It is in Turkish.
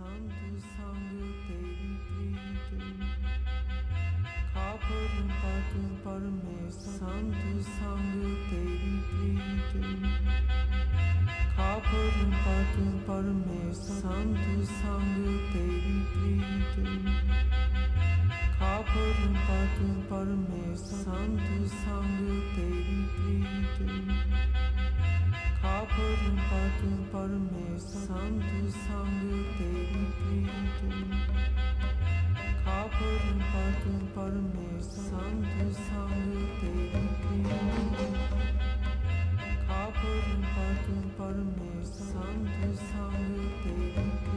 Sandu sangu devi pritu Kaparum patum parame Sandu sangu devi pritu Kaparum patum parame Sandu sangu devi pritu Kaparum patum parame Sandu sangu parum patum parum me santu sangu devi priyatum Kaparum patum parum me santu sangu devi priyatum Kaparum patum parum me santu sangu devi priyatum